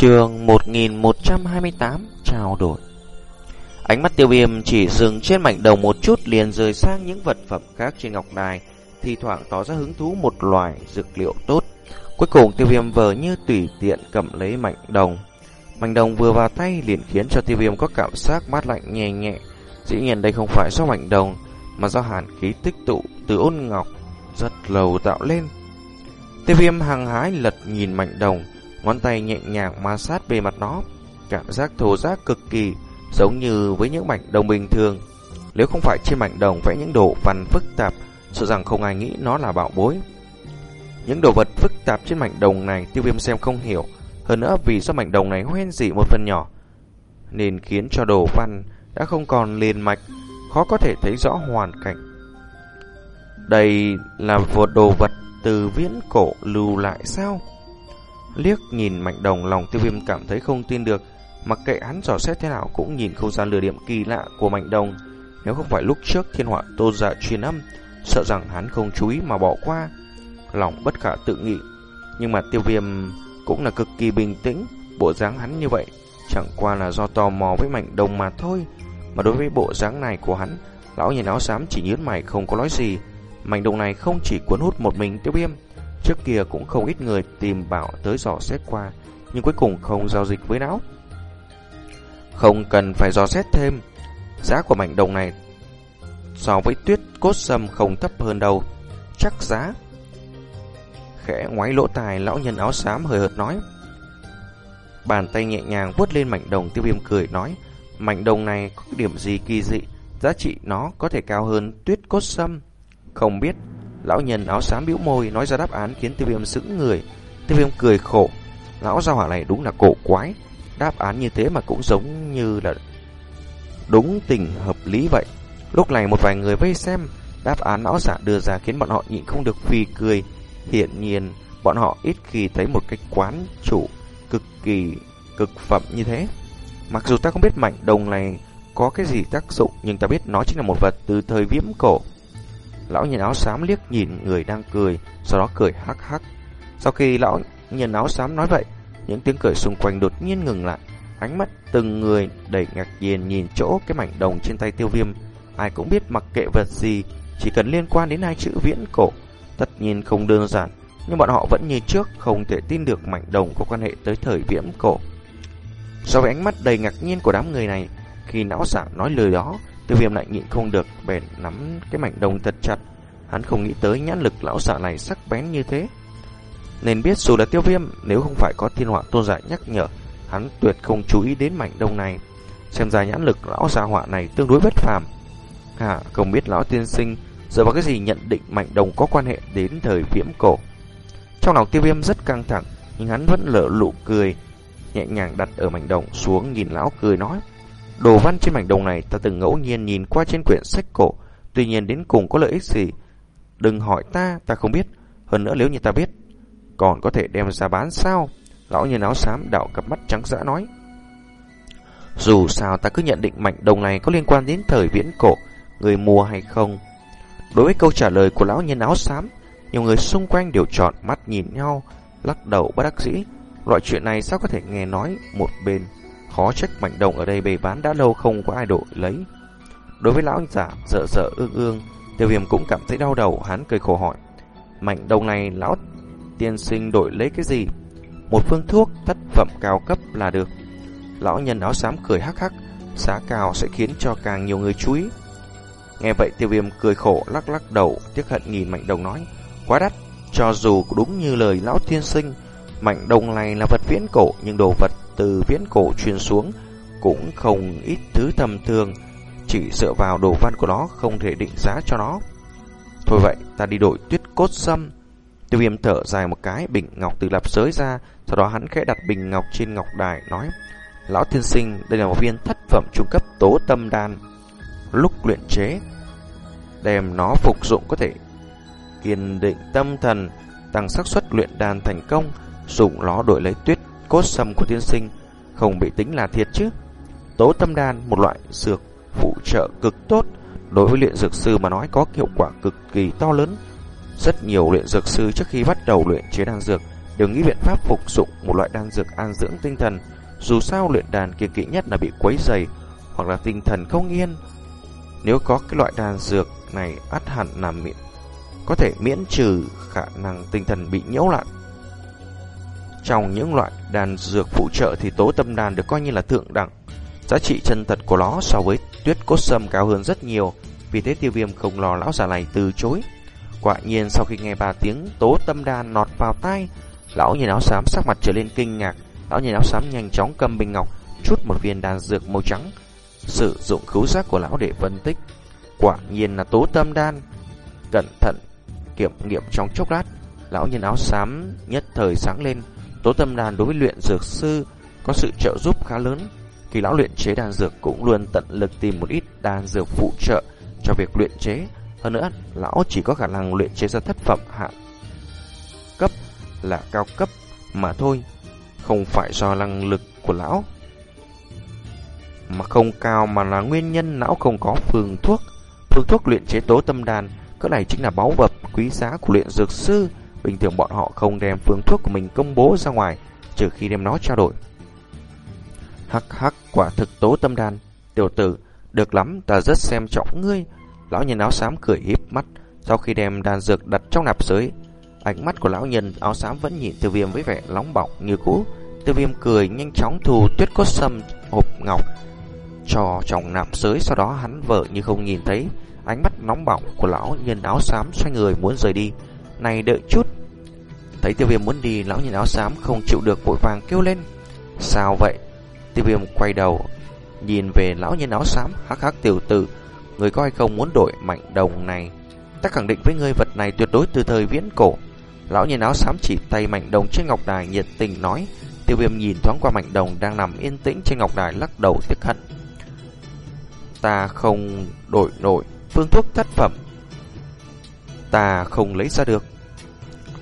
Trường 1128 trao đổi Ánh mắt tiêu viêm chỉ dừng trên mảnh đồng một chút liền rời sang những vật phẩm khác trên ngọc đài, thì thoảng tỏ ra hứng thú một loài dược liệu tốt. Cuối cùng tiêu viêm vờ như tùy tiện cầm lấy mảnh đồng. Mảnh đồng vừa vào tay liền khiến cho tiêu viêm có cảm giác mát lạnh nhẹ nhẹ. Dĩ nhiên đây không phải do mảnh đồng, mà do hàn khí tích tụ từ ôn ngọc rất lâu tạo lên. Tiêu viêm hàng hái lật nhìn mảnh đồng, ngón tay nhẹ nhàng ma sát bề mặt nó, cảm giác thô giác cực kỳ giống như với những mảnh đồng bình thường. Nếu không phải trên mảnh đồng vẽ những đồ văn phức tạp, sợ rằng không ai nghĩ nó là bảo bối. Những đồ vật phức tạp trên mảnh đồng này tiêu viêm xem không hiểu, hơn nữa vì do mảnh đồng này hoen dị một phần nhỏ, nên khiến cho đồ văn đã không còn liền mạch, khó có thể thấy rõ hoàn cảnh. Đây là một đồ vật từ viễn cổ lưu lại sao? Liếc nhìn mạnh đồng lòng tiêu viêm cảm thấy không tin được, mặc kệ hắn dò xét thế nào cũng nhìn không ra lừa điểm kỳ lạ của mạnh đồng. Nếu không phải lúc trước thiên họa tôn giả dạ truyền âm, sợ rằng hắn không chú ý mà bỏ qua. Lòng bất khả tự nghị, nhưng mà tiêu viêm cũng là cực kỳ bình tĩnh, bộ dáng hắn như vậy chẳng qua là do tò mò với mạnh đồng mà thôi. Mà đối với bộ dáng này của hắn, lão nhìn áo xám chỉ nhớn mày không có nói gì. mạnh đồng này không chỉ cuốn hút một mình tiêu viêm, trước kia cũng không ít người tìm bảo tới dò xét qua, nhưng cuối cùng không giao dịch với não Không cần phải dò xét thêm, giá của mảnh đồng này so với tuyết cốt sâm không thấp hơn đâu, chắc giá. Khẽ ngoái lỗ tài lão nhân áo xám hơi hợt nói. Bàn tay nhẹ nhàng vuốt lên mảnh đồng tiêu viêm cười nói, mảnh đồng này có điểm gì kỳ dị, giá trị nó có thể cao hơn tuyết cốt sâm. Không biết, lão nhân áo xám bĩu môi nói ra đáp án khiến tiêu viêm sững người. Tiêu viêm cười khổ, lão gia hỏa này đúng là cổ quái, đáp án như thế mà cũng giống như là đúng tình hợp lý vậy. Lúc này một vài người vây xem, đáp án lão giả đưa ra khiến bọn họ nhịn không được phì cười. Hiện nhiên, bọn họ ít khi thấy một cái quán chủ cực kỳ cực phẩm như thế. Mặc dù ta không biết mảnh đồng này có cái gì tác dụng, nhưng ta biết nó chính là một vật từ thời viễn cổ. Lão nhân áo xám liếc nhìn người đang cười, sau đó cười hắc hắc. Sau khi lão nhân áo xám nói vậy, những tiếng cười xung quanh đột nhiên ngừng lại. Ánh mắt từng người đầy ngạc nhiên nhìn chỗ cái mảnh đồng trên tay tiêu viêm. Ai cũng biết mặc kệ vật gì, chỉ cần liên quan đến hai chữ viễn cổ, tất nhiên không đơn giản. Nhưng bọn họ vẫn như trước không thể tin được mảnh đồng có quan hệ tới thời viễn cổ. So với ánh mắt đầy ngạc nhiên của đám người này, khi não giả nói lời đó, tiêu viêm lại nhịn không được bèn nắm cái mảnh đồng thật chặt. Hắn không nghĩ tới nhãn lực lão giả này sắc bén như thế. Nên biết dù là tiêu viêm, nếu không phải có thiên họa tôn giả nhắc nhở, hắn tuyệt không chú ý đến mảnh đồng này. Xem ra nhãn lực lão gia họa này tương đối bất phàm. À, không biết lão tiên sinh dựa vào cái gì nhận định mảnh đồng có quan hệ đến thời viễn cổ. Trong lòng tiêu viêm rất căng thẳng, nhưng hắn vẫn lỡ lụ cười, nhẹ nhàng đặt ở mảnh đồng xuống nhìn lão cười nói. Đồ văn trên mảnh đồng này ta từng ngẫu nhiên nhìn qua trên quyển sách cổ, tuy nhiên đến cùng có lợi ích gì. Đừng hỏi ta, ta không biết. Hơn nữa nếu như ta biết, còn có thể đem ra bán sao? Lão nhân áo xám đảo cặp mắt trắng dã nói. Dù sao ta cứ nhận định mảnh đồng này có liên quan đến thời viễn cổ, người mua hay không. Đối với câu trả lời của lão nhân áo xám, nhiều người xung quanh đều trọn mắt nhìn nhau, lắc đầu bất đắc dĩ. Loại chuyện này sao có thể nghe nói một bên, khó trách mạnh đồng ở đây bày bán đã lâu không có ai đổi lấy. Đối với lão giả sợ sợ ương ương, tiêu viêm cũng cảm thấy đau đầu, hắn cười khổ hỏi. mạnh đồng này lão tiên sinh đổi lấy cái gì? Một phương thuốc thất phẩm cao cấp là được. Lão nhân áo xám cười hắc hắc, giá cao sẽ khiến cho càng nhiều người chú ý. Nghe vậy tiêu viêm cười khổ lắc lắc đầu, tiếc hận nhìn mạnh đồng nói, quá đắt, cho dù đúng như lời lão tiên sinh, mạnh đồng này là vật viễn cổ, nhưng đồ vật từ viễn cổ truyền xuống cũng không ít thứ tầm thường, chỉ dựa vào đồ văn của nó không thể định giá cho nó. Thôi vậy, ta đi đổi tuyết cốt xâm, Tiêu viêm thở dài một cái, bình ngọc từ lập giới ra, sau đó hắn khẽ đặt bình ngọc trên ngọc đài, nói Lão thiên sinh, đây là một viên thất phẩm trung cấp tố tâm đan. Lúc luyện chế, đem nó phục dụng có thể kiên định tâm thần, tăng xác suất luyện đan thành công, dùng nó đổi lấy tuyết cốt sâm của tiên sinh, không bị tính là thiệt chứ. Tố tâm đan, một loại dược phụ trợ cực tốt, đối với luyện dược sư mà nói có hiệu quả cực kỳ to lớn. Rất nhiều luyện dược sư trước khi bắt đầu luyện chế đan dược đều nghĩ biện pháp phục dụng một loại đan dược an dưỡng tinh thần. Dù sao luyện đàn kiêng kỵ nhất là bị quấy dày hoặc là tinh thần không yên. Nếu có cái loại đan dược này ắt hẳn là miễn có thể miễn trừ khả năng tinh thần bị nhiễu loạn. Trong những loại đan dược phụ trợ thì tố tâm đàn được coi như là thượng đẳng. Giá trị chân thật của nó so với tuyết cốt sâm cao hơn rất nhiều, vì thế tiêu viêm không lo lão già này từ chối. Quả nhiên sau khi nghe ba tiếng tố tâm đàn nọt vào tai, lão nhìn áo xám sắc mặt trở lên kinh ngạc, lão nhìn áo xám nhanh chóng cầm bình ngọc, chút một viên đan dược màu trắng, sử dụng khứu giác của lão để phân tích. Quả nhiên là tố tâm đan. Cẩn thận kiểm nghiệm trong chốc lát, lão nhìn áo xám nhất thời sáng lên, tố tâm đàn đối với luyện dược sư có sự trợ giúp khá lớn. Khi lão luyện chế đan dược cũng luôn tận lực tìm một ít đan dược phụ trợ cho việc luyện chế. Hơn nữa, lão chỉ có khả năng luyện chế ra thất phẩm hạng cấp là cao cấp mà thôi, không phải do năng lực của lão mà không cao mà là nguyên nhân lão không có phương thuốc. Phương thuốc luyện chế tố tâm đàn, cỡ này chính là báu vật quý giá của luyện dược sư. Bình thường bọn họ không đem phương thuốc của mình công bố ra ngoài, trừ khi đem nó trao đổi. Hắc hắc quả thực tố tâm đan, tiểu tử, được lắm, ta rất xem trọng ngươi. Lão nhân áo xám cười híp mắt, sau khi đem đan dược đặt trong nạp giới, ánh mắt của lão nhân áo xám vẫn nhìn Tiêu Viêm với vẻ nóng bỏng như cũ. Tiêu Viêm cười nhanh chóng thu tuyết cốt sâm hộp ngọc cho trong nạp giới, sau đó hắn vợ như không nhìn thấy ánh mắt nóng bỏng của lão nhân áo xám xoay người muốn rời đi. Này đợi chút. Thấy Tiêu Viêm muốn đi, lão nhìn áo xám không chịu được vội vàng kêu lên. Sao vậy? Tiêu Viêm quay đầu, nhìn về lão nhân áo xám, hắc hắc tiểu tử, người có hay không muốn đổi mảnh đồng này? Ta khẳng định với ngươi vật này tuyệt đối từ thời viễn cổ. Lão nhân áo xám chỉ tay mảnh đồng trên ngọc đài nhiệt tình nói. Tiêu Viêm nhìn thoáng qua mảnh đồng đang nằm yên tĩnh trên ngọc đài lắc đầu tiếc hận. Ta không đổi nổi phương thuốc thất phẩm. Ta không lấy ra được.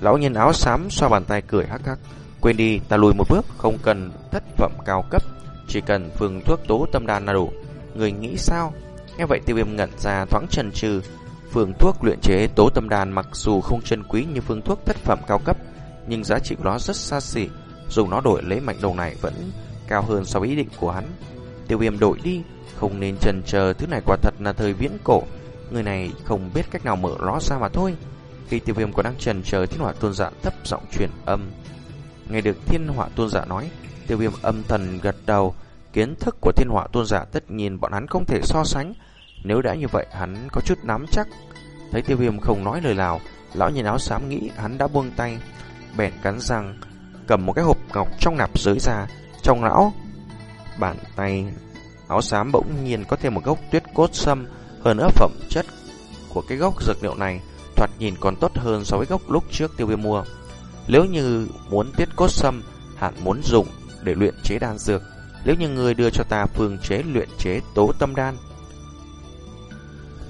Lão nhân áo xám xoa bàn tay cười hắc hắc. Quên đi, ta lùi một bước, không cần thất phẩm cao cấp, chỉ cần phương thuốc tố tâm đan là đủ. Người nghĩ sao? Nghe vậy tiêu viêm ngẩn ra thoáng trần trừ. Phương thuốc luyện chế tố tâm đan mặc dù không chân quý như phương thuốc thất phẩm cao cấp, nhưng giá trị của nó rất xa xỉ. Dùng nó đổi lấy mảnh đồng này vẫn cao hơn so với ý định của hắn. Tiêu viêm đổi đi, không nên chần chờ thứ này quả thật là thời viễn cổ. Người này không biết cách nào mở nó ra mà thôi. Khi tiêu viêm còn đang trần chờ thiên hỏa tôn giả thấp giọng truyền âm. Nghe được thiên hỏa tôn giả nói, tiêu viêm âm thần gật đầu. Kiến thức của thiên hỏa tôn giả tất nhiên bọn hắn không thể so sánh. Nếu đã như vậy hắn có chút nắm chắc. Thấy tiêu viêm không nói lời nào, lão nhìn áo xám nghĩ hắn đã buông tay. Bèn cắn răng, cầm một cái hộp ngọc trong nạp dưới ra. Trong lão, bàn tay áo xám bỗng nhiên có thêm một gốc tuyết cốt sâm, hơn nữa phẩm chất của cái gốc dược liệu này thoạt nhìn còn tốt hơn so với gốc lúc trước tiêu viêm mua. Nếu như muốn tuyết cốt sâm, hẳn muốn dùng để luyện chế đan dược. Nếu như người đưa cho ta phương chế luyện chế tố tâm đan,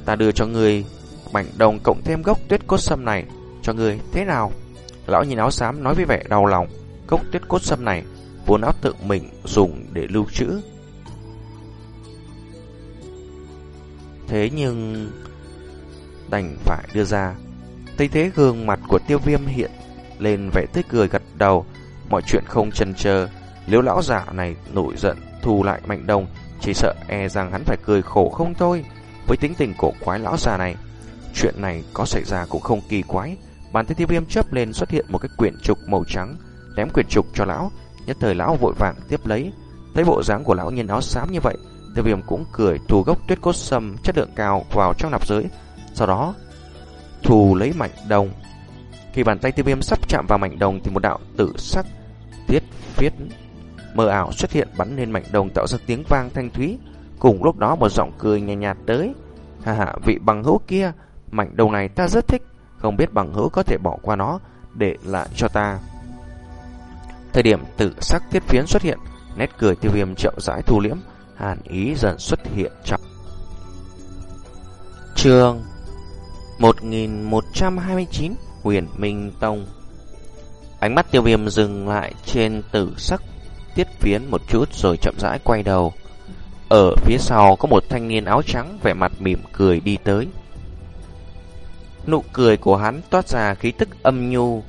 ta đưa cho người mảnh đồng cộng thêm gốc tuyết cốt sâm này cho người thế nào? Lão nhìn áo xám nói với vẻ đau lòng, gốc tuyết cốt sâm này vốn áo tự mình dùng để lưu trữ Thế nhưng đành phải đưa ra. Thấy thế gương mặt của tiêu viêm hiện lên vẻ tươi cười gật đầu. Mọi chuyện không chần chờ. Nếu lão giả này nổi giận thu lại mạnh đồng, chỉ sợ e rằng hắn phải cười khổ không thôi. Với tính tình cổ quái lão già này, chuyện này có xảy ra cũng không kỳ quái. Bàn tay tiêu viêm chớp lên xuất hiện một cái quyển trục màu trắng, ném quyển trục cho lão. Nhất thời lão vội vàng tiếp lấy. Thấy bộ dáng của lão nhìn áo xám như vậy, Tiêu viêm cũng cười thu gốc tuyết cốt sâm chất lượng cao vào trong nạp giới, sau đó thù lấy mảnh đồng. Khi bàn tay tiêu viêm sắp chạm vào mảnh đồng thì một đạo tự sắc tiết viết mờ ảo xuất hiện bắn lên mảnh đồng tạo ra tiếng vang thanh thúy. Cùng lúc đó một giọng cười nhạt nhạt tới. Hà hà, vị bằng hữu kia, mảnh đồng này ta rất thích, không biết bằng hữu có thể bỏ qua nó để lại cho ta. Thời điểm tự sắc tiết phiến xuất hiện, nét cười tiêu viêm chậm rãi thu liễm, hàn ý dần xuất hiện trong trường 1129 Huyền Minh Tông Ánh mắt tiêu viêm dừng lại trên tử sắc tiết phiến một chút rồi chậm rãi quay đầu. Ở phía sau có một thanh niên áo trắng vẻ mặt mỉm cười đi tới. Nụ cười của hắn toát ra khí tức âm nhu.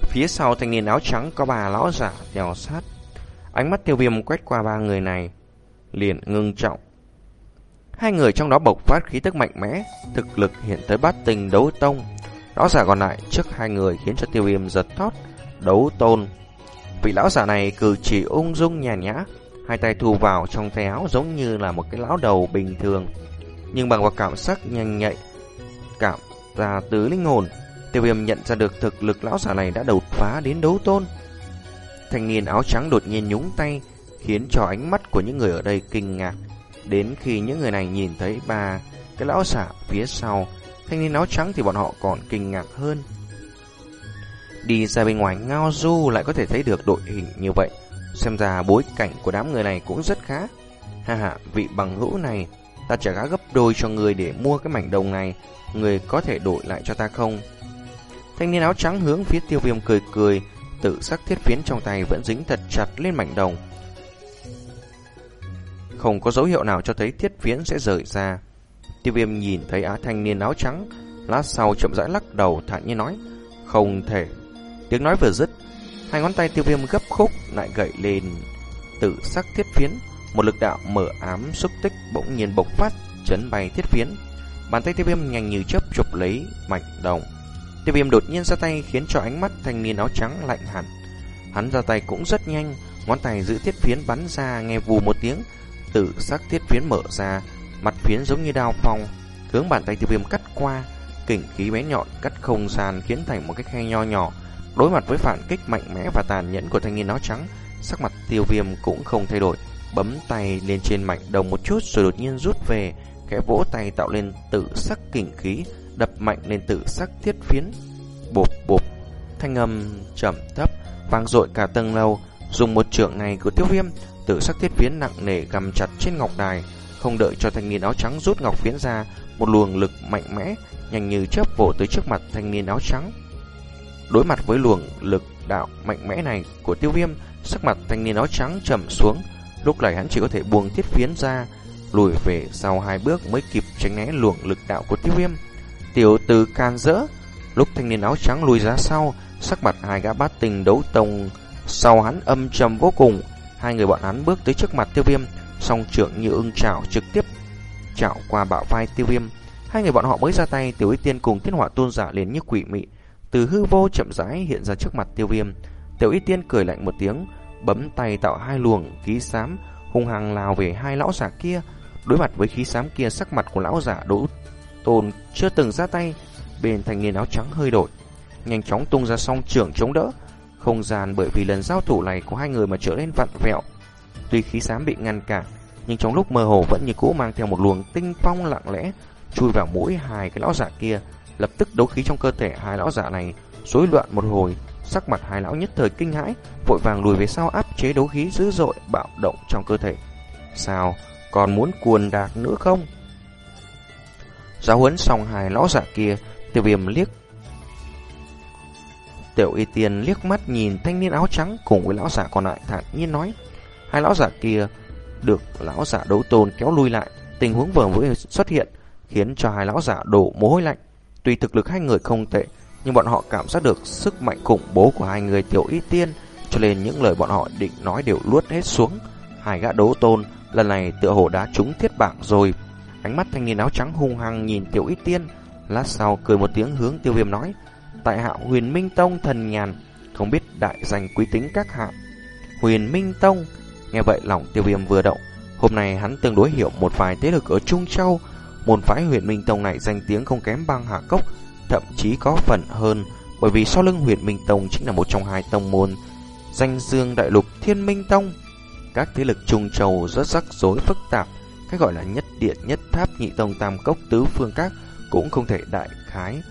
Phía sau thanh niên áo trắng có bà lão giả đèo sát. Ánh mắt tiêu viêm quét qua ba người này, liền ngưng trọng. Hai người trong đó bộc phát khí tức mạnh mẽ, thực lực hiện tới bát tình đấu tông. Lão giả còn lại trước hai người khiến cho tiêu viêm giật thót, đấu tôn. Vị lão giả này cử chỉ ung dung nhàn nhã, hai tay thu vào trong tay áo giống như là một cái lão đầu bình thường. Nhưng bằng vào cảm giác nhanh nhạy, cảm ra từ linh hồn, tiêu viêm nhận ra được thực lực lão giả này đã đột phá đến đấu tôn. Thanh niên áo trắng đột nhiên nhúng tay, khiến cho ánh mắt của những người ở đây kinh ngạc. Đến khi những người này nhìn thấy ba cái lão giả phía sau, thanh niên áo trắng thì bọn họ còn kinh ngạc hơn. Đi ra bên ngoài ngao du lại có thể thấy được đội hình như vậy. Xem ra bối cảnh của đám người này cũng rất khá. Ha ha, vị bằng hữu này, ta trả giá gấp đôi cho người để mua cái mảnh đồng này. Người có thể đổi lại cho ta không? Thanh niên áo trắng hướng phía tiêu viêm cười cười, tự sắc thiết phiến trong tay vẫn dính thật chặt lên mảnh đồng. Không có dấu hiệu nào cho thấy thiết phiến sẽ rời ra. Tiêu viêm nhìn thấy á thanh niên áo trắng, lát sau chậm rãi lắc đầu thản nhiên nói, không thể. Tiếng nói vừa dứt, hai ngón tay tiêu viêm gấp khúc lại gậy lên tự sắc thiết phiến, một lực đạo mở ám xúc tích bỗng nhiên bộc phát, chấn bay thiết phiến. Bàn tay tiêu viêm nhanh như chớp chụp lấy mạch đồng. Tiêu viêm đột nhiên ra tay khiến cho ánh mắt thanh niên áo trắng lạnh hẳn. Hắn ra tay cũng rất nhanh, ngón tay giữ thiết phiến bắn ra nghe vù một tiếng, tự sắc thiết phiến mở ra, mặt phiến giống như đao phong, hướng bàn tay tiêu viêm cắt qua, kình khí bé nhọn cắt không gian khiến thành một cái khe nho nhỏ. Đối mặt với phản kích mạnh mẽ và tàn nhẫn của thanh niên áo trắng, sắc mặt tiêu viêm cũng không thay đổi, bấm tay lên trên mảnh đồng một chút rồi đột nhiên rút về, khẽ vỗ tay tạo lên tự sắc kình khí, đập mạnh lên tự sắc thiết phiến. Bộp bộp, thanh âm trầm thấp, vang dội cả tầng lâu, dùng một trường này của tiêu viêm, tự sắc thiết phiến nặng nề gầm chặt trên ngọc đài, không đợi cho thanh niên áo trắng rút ngọc phiến ra, một luồng lực mạnh mẽ, nhanh như chớp vỗ tới trước mặt thanh niên áo trắng. Đối mặt với luồng lực đạo mạnh mẽ này của tiêu viêm, sắc mặt thanh niên áo trắng trầm xuống, lúc này hắn chỉ có thể buông thiết phiến ra, lùi về sau hai bước mới kịp tránh né luồng lực đạo của tiêu viêm. Tiểu tử can rỡ, lúc thanh niên áo trắng lùi ra sau, sắc mặt hai gã bát tình đấu tông sau hắn âm trầm vô cùng, hai người bọn hắn bước tới trước mặt tiêu viêm, song trưởng như ưng chảo trực tiếp chảo qua bạo vai tiêu viêm. Hai người bọn họ mới ra tay, tiểu y tiên cùng thiên hỏa tôn giả liền như quỷ mị, từ hư vô chậm rãi hiện ra trước mặt tiêu viêm. Tiểu y tiên cười lạnh một tiếng, bấm tay tạo hai luồng khí xám hung hăng lao về hai lão giả kia. Đối mặt với khí xám kia, sắc mặt của lão giả đỗ tôn chưa từng ra tay, bên thanh niên áo trắng hơi đổi, nhanh chóng tung ra song trưởng chống đỡ. Không gian bởi vì lần giao thủ này của hai người mà trở nên vặn vẹo. Tuy khí xám bị ngăn cản, nhưng trong lúc mơ hồ vẫn như cũ mang theo một luồng tinh phong lặng lẽ chui vào mũi hai cái lão giả kia. Lập tức đấu khí trong cơ thể hai lão giả này rối loạn một hồi, sắc mặt hai lão nhất thời kinh hãi, vội vàng lùi về sau áp chế đấu khí dữ dội bạo động trong cơ thể. Sao, còn muốn cuồn đạc nữa không? Giáo huấn xong hai lão giả kia, tiêu viêm liếc Tiểu y tiên liếc mắt nhìn thanh niên áo trắng cùng với lão giả còn lại thản nhiên nói. Hai lão giả kia được lão giả đấu tôn kéo lui lại. Tình huống vừa mới xuất hiện khiến cho hai lão giả đổ mồ hôi lạnh. Tuy thực lực hai người không tệ, nhưng bọn họ cảm giác được sức mạnh khủng bố của hai người tiểu y tiên, cho nên những lời bọn họ định nói đều luốt hết xuống. Hai gã đấu tôn lần này tựa hồ đã trúng thiết bảng rồi. Ánh mắt thanh niên áo trắng hung hăng nhìn tiểu y tiên, lát sau cười một tiếng hướng tiêu viêm nói tại hạ huyền minh tông thần nhàn, không biết đại danh quý tính các hạ. Huyền minh tông, nghe vậy lòng tiêu viêm vừa động. Hôm nay hắn tương đối hiểu một vài thế lực ở Trung Châu. Môn phái huyền minh tông này danh tiếng không kém băng hạ cốc, thậm chí có phần hơn. Bởi vì sau lưng huyền minh tông chính là một trong hai tông môn danh dương đại lục thiên minh tông. Các thế lực Trung Châu rất rắc rối phức tạp. Cái gọi là nhất điện nhất tháp nhị tông tam cốc tứ phương các cũng không thể đại khái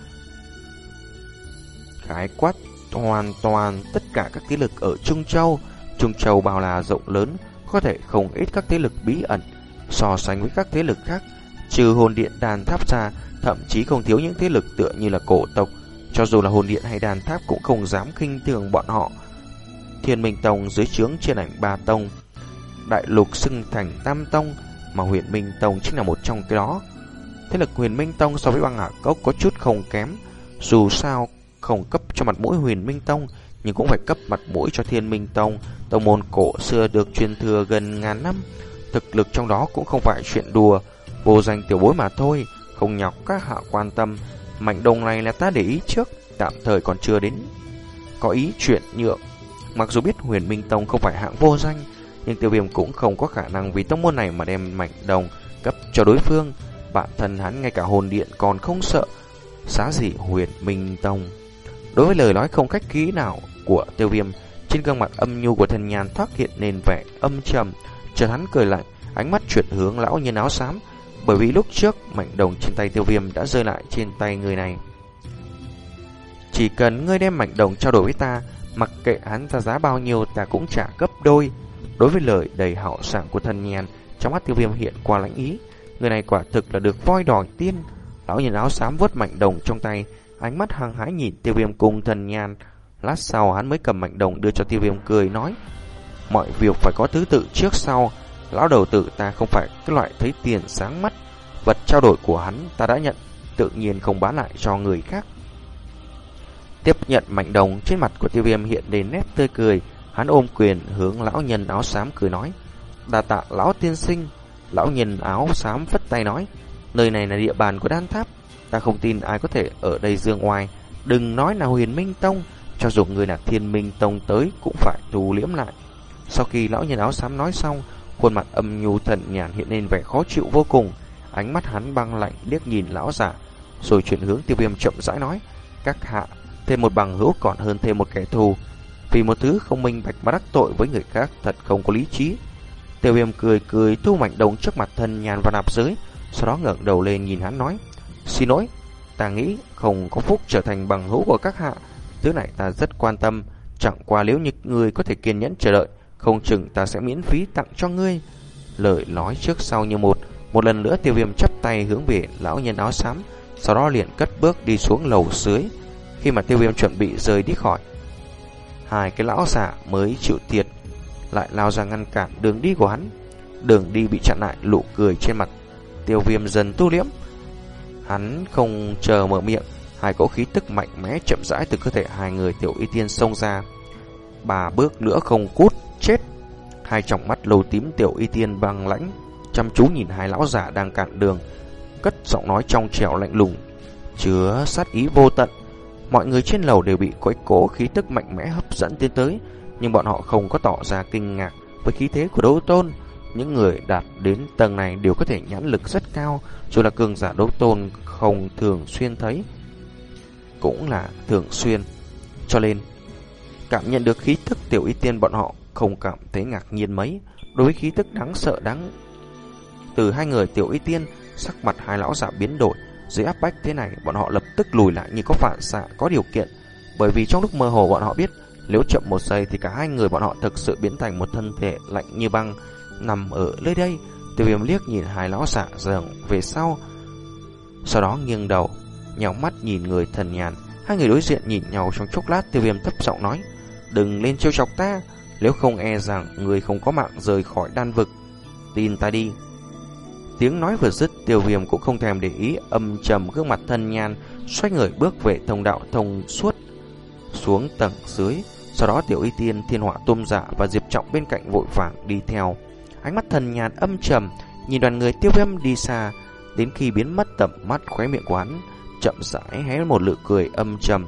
khái quát hoàn toàn tất cả các thế lực ở Trung Châu. Trung Châu bao là rộng lớn, có thể không ít các thế lực bí ẩn. So sánh với các thế lực khác, trừ hồn điện đàn tháp ra, thậm chí không thiếu những thế lực tựa như là cổ tộc. Cho dù là hồn điện hay đàn tháp cũng không dám khinh thường bọn họ. Thiên Minh Tông dưới trướng trên ảnh ba tông, đại lục xưng thành tam tông, mà huyền Minh Tông chính là một trong cái đó. Thế lực huyền Minh Tông so với băng hạ cốc có chút không kém, dù sao không cấp cho mặt mũi huyền minh tông, nhưng cũng phải cấp mặt mũi cho Thiên Minh Tông, tông môn cổ xưa được truyền thừa gần ngàn năm. Thực lực trong đó cũng không phải chuyện đùa, vô danh tiểu bối mà thôi, không nhọc các hạ quan tâm. Mạnh đồng này là ta để ý trước, tạm thời còn chưa đến có ý chuyện nhượng. Mặc dù biết huyền Minh Tông không phải hạng vô danh, nhưng tiêu viêm cũng không có khả năng vì tông môn này mà đem mạnh đồng cấp cho đối phương. Bản thân hắn ngay cả hồn điện còn không sợ, xá gì huyền Minh Tông. Đối với lời nói không cách khí nào của tiêu viêm, trên gương mặt âm nhu của thần nhàn thoát hiện nền vẻ âm trầm, chợt hắn cười lạnh, ánh mắt chuyển hướng lão nhân áo xám, bởi vì lúc trước mảnh đồng trên tay tiêu viêm đã rơi lại trên tay người này. Chỉ cần ngươi đem mảnh đồng trao đổi với ta, mặc kệ hắn ra giá bao nhiêu ta cũng trả gấp đôi. Đối với lời đầy hảo sảng của thần nhàn, trong mắt tiêu viêm hiện qua lãnh ý. Người này quả thực là được voi đòi tiên. Lão nhìn áo xám vớt mảnh đồng trong tay, ánh mắt hăng hái nhìn tiêu viêm cùng thần nhàn. Lát sau hắn mới cầm mạnh đồng đưa cho tiêu viêm cười nói. Mọi việc phải có thứ tự trước sau. Lão đầu tử ta không phải cái loại thấy tiền sáng mắt. Vật trao đổi của hắn ta đã nhận, tự nhiên không bán lại cho người khác. Tiếp nhận mạnh đồng trên mặt của tiêu viêm hiện đến nét tươi cười, hắn ôm quyền hướng lão nhân áo xám cười nói. Đà tạ lão tiên sinh, lão nhân áo xám phất tay nói, nơi này là địa bàn của đan tháp, ta không tin ai có thể ở đây dương ngoài, đừng nói là huyền minh tông, cho dù người là thiên minh tông tới cũng phải tù liễm lại. Sau khi lão nhân áo xám nói xong, khuôn mặt âm nhu thần nhàn hiện lên vẻ khó chịu vô cùng, ánh mắt hắn băng lạnh liếc nhìn lão giả, rồi chuyển hướng tiêu viêm chậm rãi nói, các hạ Thêm một bằng hữu còn hơn thêm một kẻ thù. Vì một thứ không minh bạch mà đắc tội với người khác Thật không có lý trí. Tiêu viêm cười cười thu mạnh đồng trước mặt thân nhàn và nạp giới Sau đó ngẩng đầu lên nhìn hắn nói Xin lỗi, Ta nghĩ không có phúc trở thành bằng hữu của các hạ. Thứ này ta rất quan tâm. Chẳng qua nếu như người có thể kiên nhẫn chờ đợi, Không chừng ta sẽ miễn phí tặng cho ngươi. Lời nói trước sau như một. Một lần nữa tiêu viêm chắp tay hướng về lão nhân áo xám, Sau đó liền cất bước đi xuống lầu dưới. Khi mà tiêu viêm chuẩn bị rời đi khỏi, Hai cái lão giả mới chịu thiệt, Lại lao ra ngăn cản đường đi của hắn. Đường đi bị chặn lại lụ cười trên mặt. Tiêu viêm dần tu liễm Hắn không chờ mở miệng Hai cỗ khí tức mạnh mẽ chậm rãi từ cơ thể hai người tiểu y tiên xông ra. Bà bước nữa không cút Chết. Hai tròng mắt lầu tím tiểu y tiên băng lãnh Chăm chú nhìn hai lão giả đang cản đường Cất giọng nói trong trẻo lạnh lùng. Chứa sát ý vô tận. Mọi người trên lầu đều bị quấy cố khí tức mạnh mẽ hấp dẫn tiến tới, nhưng bọn họ không có tỏ ra kinh ngạc với khí thế của đấu tôn. Những người đạt đến tầng này đều có thể nhãn lực rất cao, dù là cường giả đấu tôn không thường xuyên thấy, cũng là thường xuyên. Cho nên, cảm nhận được khí tức tiểu y tiên bọn họ không cảm thấy ngạc nhiên mấy. Đối với khí tức đáng sợ đáng từ hai người tiểu y tiên, sắc mặt hai lão giả biến đổi, dưới áp bách thế này, bọn họ lập tức lùi lại như có phản xạ, có điều kiện. Bởi vì trong lúc mơ hồ bọn họ biết, nếu chậm một giây thì cả hai người bọn họ thực sự biến thành một thân thể lạnh như băng, nằm ở nơi đây. Tiêu viêm liếc nhìn hai lão xạ dường về sau, sau đó nghiêng đầu, nhào mắt nhìn người thần nhàn. Hai người đối diện nhìn nhau trong chốc lát, tiêu viêm thấp giọng nói, đừng lên trêu chọc ta, nếu không e rằng người không có mạng rời khỏi đan vực. Tin ta đi. Tiếng nói vừa dứt, tiêu viêm cũng không thèm để ý âm trầm gương mặt thần nhàn, xoay người bước về thông đạo thông suốt xuống tầng dưới. Sau đó tiểu y tiên, thiên họa tôm dạ và diệp trọng bên cạnh vội vàng đi theo. Ánh mắt thần nhạt âm trầm, nhìn đoàn người tiêu viêm đi xa, đến khi biến mất tầm mắt khóe miệng quán, chậm rãi hé một lự cười âm trầm.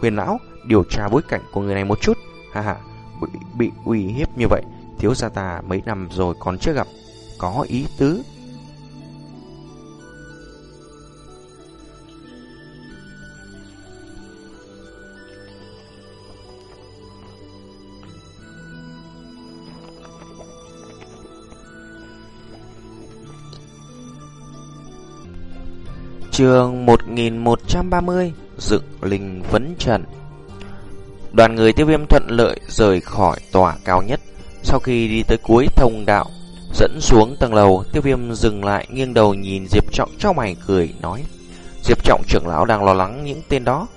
Huyền lão, điều tra bối cảnh của người này một chút, ha ha, bị, bị uy hiếp như vậy, thiếu gia ta mấy năm rồi còn chưa gặp, có ý tứ. Trường 1130 Dựng Linh Vấn Trần. Đoàn người tiêu viêm thuận lợi rời khỏi tòa cao nhất. Sau khi đi tới cuối thông đạo, Dẫn xuống tầng lầu, Tiêu viêm dừng lại, nghiêng đầu nhìn Diệp Trọng trong mày cười, nói, Diệp Trọng trưởng lão đang lo lắng những tên đó.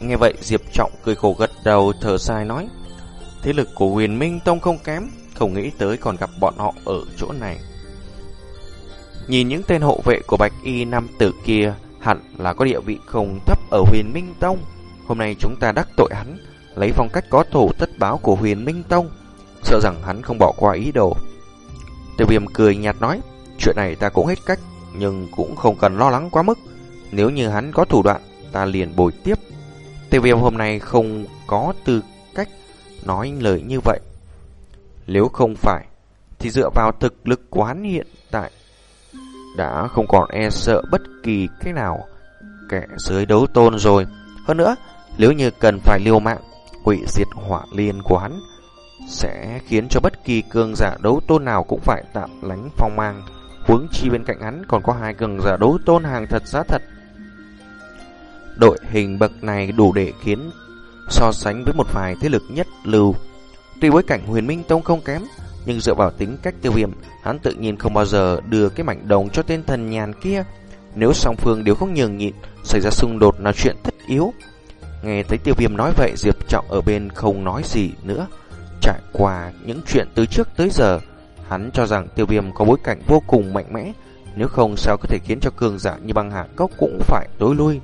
Nghe vậy, Diệp Trọng cười khổ gật đầu, thở dài, nói, Thế lực của huyền Minh Tông không kém, Không nghĩ tới còn gặp bọn họ ở chỗ này. Nhìn những tên hộ vệ của Bạch Y Nam Tử kia hẳn là có địa vị không thấp ở huyền Minh Tông. Hôm nay chúng ta đắc tội hắn, lấy phong cách có thủ tất báo của huyền Minh Tông, sợ rằng hắn không bỏ qua ý đồ. Tiêu viêm cười nhạt nói, chuyện này ta cũng hết cách, nhưng cũng không cần lo lắng quá mức. Nếu như hắn có thủ đoạn, ta liền bồi tiếp. Tiêu viêm hôm nay không có tư cách nói lời như vậy. Nếu không phải, thì dựa vào thực lực quán hiện tại, đã không còn e sợ bất kỳ cái nào kẻ dưới đấu tôn rồi. Hơn nữa, nếu như cần phải liều mạng, quỷ diệt hỏa liên của hắn sẽ khiến cho bất kỳ cường giả đấu tôn nào cũng phải tạm lánh phong mang. Huống chi bên cạnh hắn còn có hai cường giả đấu tôn hàng thật giá thật. Đội hình bậc này đủ để khiến so sánh với một vài thế lực nhất lưu. Tuy bối cảnh huyền minh tông không kém, nhưng dựa vào tính cách tiêu viêm, hắn tự nhiên không bao giờ đưa cái mảnh đồng cho tên thần nhàn kia. Nếu song phương đều không nhường nhịn, xảy ra xung đột là chuyện tất yếu. Nghe thấy tiêu viêm nói vậy, Diệp Trọng ở bên không nói gì nữa. Trải qua những chuyện từ trước tới giờ, hắn cho rằng tiêu viêm có bối cảnh vô cùng mạnh mẽ, nếu không sao có thể khiến cho cường giả như băng hạ cốc cũng phải tối lui.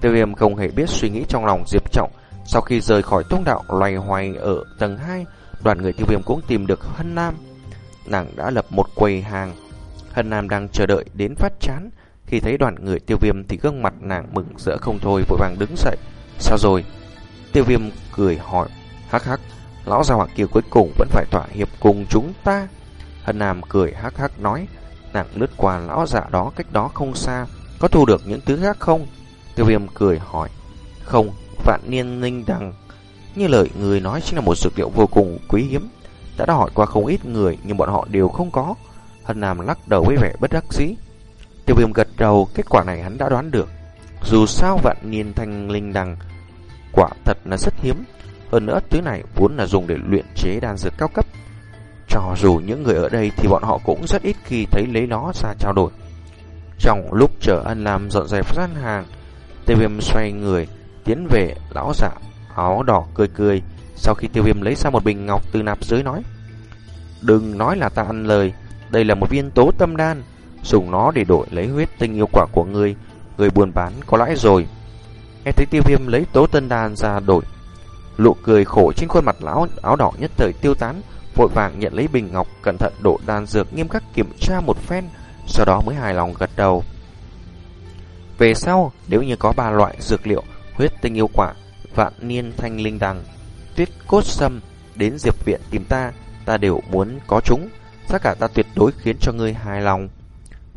Tiêu viêm không hề biết suy nghĩ trong lòng Diệp Trọng, sau khi rời khỏi thông đạo loay hoay ở tầng 2, đoàn người tiêu viêm cũng tìm được Hân Nam. Nàng đã lập một quầy hàng. Hân Nam đang chờ đợi đến phát chán. Khi thấy đoàn người tiêu viêm thì gương mặt nàng mừng rỡ không thôi vội vàng đứng dậy. Sao rồi? Tiêu viêm cười hỏi. Hắc hắc, lão già hỏa kia cuối cùng vẫn phải thỏa hiệp cùng chúng ta. Hân Nam cười hắc hắc nói. Nàng lướt qua lão dạ đó cách đó không xa. Có thu được những thứ khác không? Tiêu viêm cười hỏi. Không, vạn niên ninh đằng. Như lời người nói chính là một dược liệu vô cùng quý hiếm. Đã đã hỏi qua không ít người nhưng bọn họ đều không có. Hân Nam lắc đầu với vẻ bất đắc dĩ. Tiêu viêm gật đầu, kết quả này hắn đã đoán được. Dù sao vạn niên thanh linh đằng quả thật là rất hiếm. Hơn nữa thứ này vốn là dùng để luyện chế đan dược cao cấp. Cho dù những người ở đây thì bọn họ cũng rất ít khi thấy lấy nó ra trao đổi. Trong lúc chờ ân làm dọn dẹp gian hàng, tiêu viêm xoay người, tiến về lão giả áo đỏ cười cười. Sau khi tiêu viêm lấy ra một bình ngọc từ nạp dưới nói. Đừng nói là ta ăn lời, đây là một viên tố tâm đan. Dùng nó để đổi lấy huyết tinh yêu quả của ngươi, người buôn bán có lãi rồi. Nghe thấy tiêu viêm lấy tố tân đan ra đổi. Lụ cười khổ trên khuôn mặt lão áo đỏ nhất thời tiêu tán, vội vàng nhận lấy bình ngọc cẩn thận đổ đan dược nghiêm khắc kiểm tra một phen, sau đó mới hài lòng gật đầu. Về sau, nếu như có ba loại dược liệu, huyết tinh yêu quả, vạn niên thanh linh đằng, tuyết cốt sâm đến diệp viện tìm ta, ta đều muốn có chúng, tất cả ta tuyệt đối khiến cho ngươi hài lòng.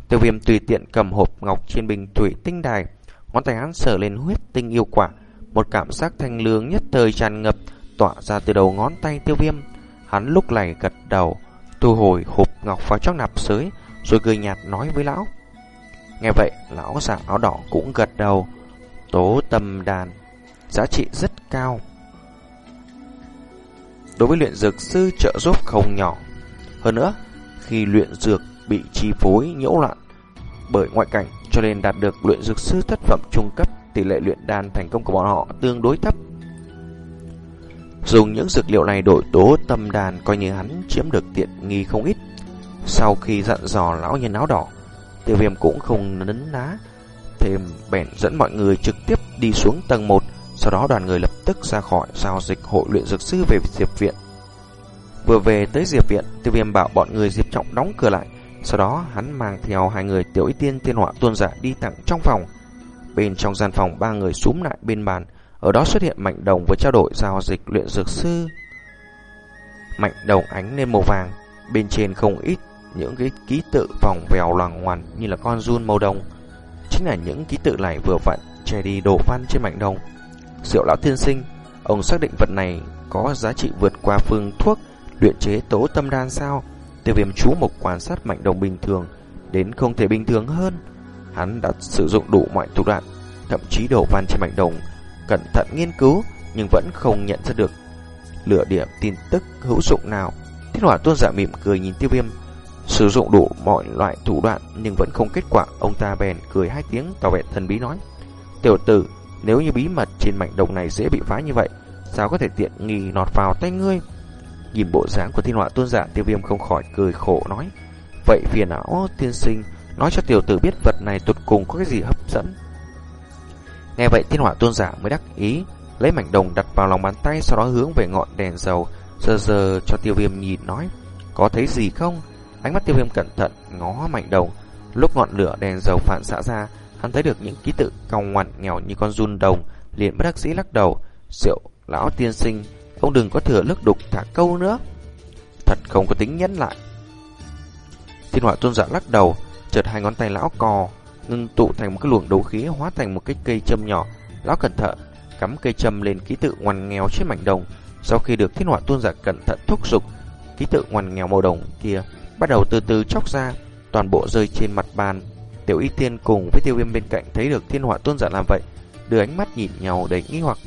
Tiêu viêm tùy tiện cầm hộp ngọc trên bình thủy tinh đài, ngón tay hắn sờ lên huyết tinh yêu quả, một cảm giác thanh lương nhất thời tràn ngập tỏa ra từ đầu ngón tay tiêu viêm. Hắn lúc này gật đầu, thu hồi hộp ngọc vào trong nạp sới, rồi cười nhạt nói với lão. Nghe vậy, lão giả áo đỏ cũng gật đầu. Tố tâm đàn, giá trị rất cao. Đối với luyện dược sư trợ giúp không nhỏ. Hơn nữa, khi luyện dược bị chi phối nhiễu loạn bởi ngoại cảnh cho nên đạt được luyện dược sư thất phẩm trung cấp, tỷ lệ luyện đan thành công của bọn họ tương đối thấp. Dùng những dược liệu này đổi tố tâm đàn coi như hắn chiếm được tiện nghi không ít. Sau khi dặn dò lão nhân áo đỏ, tiêu viêm cũng không nấn ná. Thêm bèn dẫn mọi người trực tiếp đi xuống tầng 1, sau đó đoàn người lập tức ra khỏi giao dịch hội luyện dược sư về Diệp Viện. Vừa về tới Diệp Viện, tiêu viêm bảo bọn người Diệp Trọng đóng cửa lại, sau đó hắn mang theo hai người tiểu y tiên tiên họa tuôn giả đi tặng trong phòng. Bên trong gian phòng ba người súm lại bên bàn, ở đó xuất hiện mạnh đồng với trao đổi giao dịch luyện dược sư. Mạnh đồng ánh lên màu vàng, bên trên không ít những cái ký tự vòng vèo loằng ngoằn như là con run màu đồng. Chính là những ký tự này vừa vặn che đi đồ văn trên mạnh đồng. Diệu lão tiên sinh, ông xác định vật này có giá trị vượt qua phương thuốc luyện chế tố tâm đan sao? Tiêu viêm chú mục quan sát mạnh đồng bình thường đến không thể bình thường hơn. Hắn đã sử dụng đủ mọi thủ đoạn, thậm chí đổ van trên mạnh đồng, cẩn thận nghiên cứu nhưng vẫn không nhận ra được lửa điểm tin tức hữu dụng nào. Thiên hỏa tuôn giả dạ mỉm cười nhìn tiêu viêm, sử dụng đủ mọi loại thủ đoạn nhưng vẫn không kết quả. Ông ta bèn cười hai tiếng tỏ vẻ thần bí nói. Tiểu tử, nếu như bí mật trên mảnh đồng này dễ bị phá như vậy, sao có thể tiện nghi nọt vào tay ngươi? Nhìn bộ dáng của thiên họa tôn giả tiêu viêm không khỏi cười khổ nói Vậy phiền não tiên sinh Nói cho tiểu tử biết vật này tụt cùng có cái gì hấp dẫn Nghe vậy thiên họa tôn giả mới đắc ý, lấy mảnh đồng đặt vào lòng bàn tay sau đó hướng về ngọn đèn dầu, giờ giờ cho tiêu viêm nhìn nói, có thấy gì không? Ánh mắt tiêu viêm cẩn thận ngó mảnh đồng, lúc ngọn lửa đèn dầu phản xạ ra, hắn thấy được những ký tự cong ngoằn nghèo như con run đồng, liền bất đắc dĩ lắc đầu, rượu lão tiên sinh, ông đừng có thừa nước đục thả câu nữa. Thật không có tính nhẫn lại. Thiên họa tôn giả lắc đầu, chợt hai ngón tay lão cò, ngưng tụ thành một cái luồng đấu khí hóa thành một cái cây châm nhỏ. Lão cẩn thận cắm cây châm lên ký tự ngoằn nghèo trên mảnh đồng. Sau khi được thiên họa tôn giả cẩn thận thúc giục, ký tự ngoằn nghèo màu đồng kia bắt đầu từ từ chóc ra, toàn bộ rơi trên mặt bàn. Tiểu Y Tiên cùng với Tiêu Viêm bên cạnh thấy được thiên hỏa tôn giả làm vậy, đưa ánh mắt nhìn nhau đầy nghi hoặc.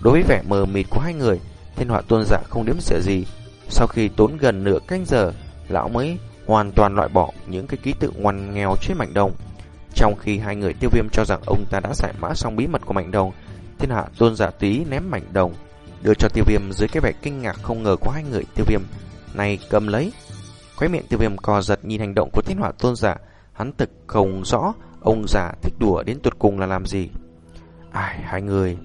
Đối với vẻ mờ mịt của hai người, thiên hỏa tôn giả không đếm xỉa gì. Sau khi tốn gần nửa canh giờ, lão mới hoàn toàn loại bỏ những cái ký tự ngoằn nghèo trên mảnh đồng. Trong khi hai người tiêu viêm cho rằng ông ta đã giải mã xong bí mật của mảnh đồng, thiên hạ tôn giả túy ném mảnh đồng, đưa cho tiêu viêm dưới cái vẻ kinh ngạc không ngờ của hai người tiêu viêm. Này cầm lấy. Khóe miệng tiêu viêm co giật nhìn hành động của thiên hỏa tôn giả, hắn thực không rõ ông già thích đùa đến tuột cùng là làm gì. Ai, hai người,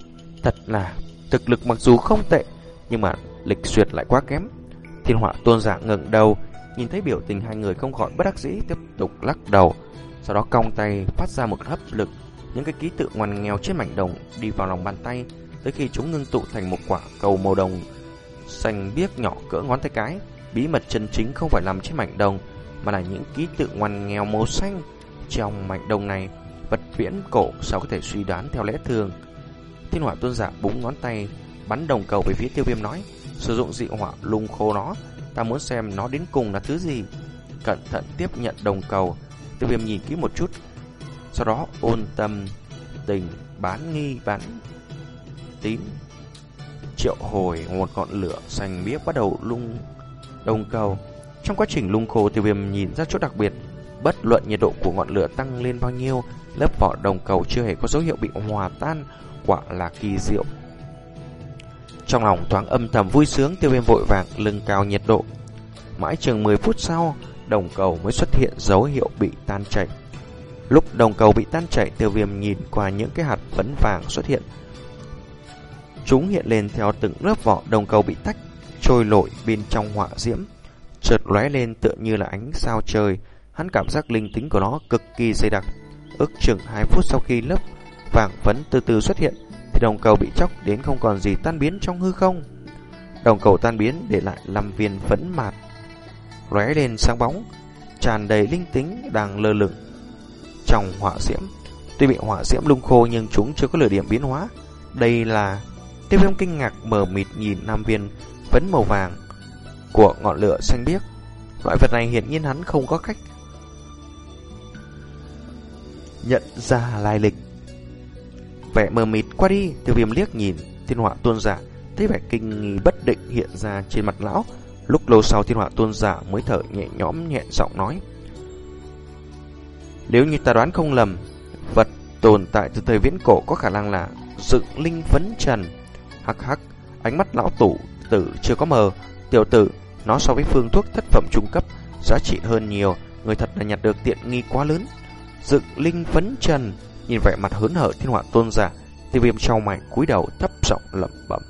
thật là thực lực mặc dù không tệ, nhưng mà lịch duyệt lại quá kém. Thiên họa tôn giả ngẩng đầu, nhìn thấy biểu tình hai người không khỏi bất đắc dĩ tiếp tục lắc đầu. Sau đó cong tay phát ra một hấp lực, những cái ký tự ngoằn nghèo trên mảnh đồng đi vào lòng bàn tay, tới khi chúng ngưng tụ thành một quả cầu màu đồng xanh biếc nhỏ cỡ ngón tay cái. Bí mật chân chính không phải nằm trên mảnh đồng, mà là những ký tự ngoằn nghèo màu xanh. Trong mảnh đồng này, vật viễn cổ sao có thể suy đoán theo lẽ thường. Thiên hỏa tôn giả búng ngón tay, bắn đồng cầu về phía tiêu viêm nói, sử dụng dị hỏa lung khô nó, ta muốn xem nó đến cùng là thứ gì. Cẩn thận tiếp nhận đồng cầu, tiêu viêm nhìn kỹ một chút, sau đó ôn tâm tình bán nghi bán tím triệu hồi một ngọn lửa xanh biếc bắt đầu lung đồng cầu. Trong quá trình lung khô tiêu viêm nhìn ra chỗ đặc biệt, bất luận nhiệt độ của ngọn lửa tăng lên bao nhiêu, lớp vỏ đồng cầu chưa hề có dấu hiệu bị hòa tan, quả là kỳ diệu. Trong lòng thoáng âm thầm vui sướng tiêu viêm vội vàng lưng cao nhiệt độ. Mãi chừng 10 phút sau, đồng cầu mới xuất hiện dấu hiệu bị tan chảy. Lúc đồng cầu bị tan chảy, tiêu viêm nhìn qua những cái hạt phấn vàng xuất hiện. Chúng hiện lên theo từng lớp vỏ đồng cầu bị tách, trôi nổi bên trong họa diễm. Chợt lóe lên tựa như là ánh sao trời, hắn cảm giác linh tính của nó cực kỳ dày đặc. Ước chừng 2 phút sau khi lớp vàng phấn từ từ xuất hiện, thì đồng cầu bị chóc đến không còn gì tan biến trong hư không. Đồng cầu tan biến để lại 5 viên phấn mạt, lóe lên sáng bóng, tràn đầy linh tính đang lơ lửng trong hỏa diễm. Tuy bị hỏa diễm lung khô nhưng chúng chưa có lửa điểm biến hóa. Đây là Tiêu viêm kinh ngạc mờ mịt nhìn năm viên phấn màu vàng của ngọn lửa xanh biếc. Loại vật này hiển nhiên hắn không có cách nhận ra lai lịch. Vẻ mờ mịt qua đi, tiêu viêm liếc nhìn thiên họa tuôn giả, thấy vẻ kinh nghi bất định hiện ra trên mặt lão. Lúc lâu sau thiên họa tuôn giả mới thở nhẹ nhõm nhẹ giọng nói. Nếu như ta đoán không lầm, vật tồn tại từ thời viễn cổ có khả năng là dựng linh phấn trần. Hắc hắc, ánh mắt lão tủ tử chưa có mờ. Tiểu tử, nó so với phương thuốc thất phẩm trung cấp, giá trị hơn nhiều. Người thật là nhặt được tiện nghi quá lớn. Dựng linh phấn trần, nhìn vẻ mặt hớn hở thiên họa tôn giả, tiêu viêm trao mày cúi đầu thấp giọng lẩm bẩm.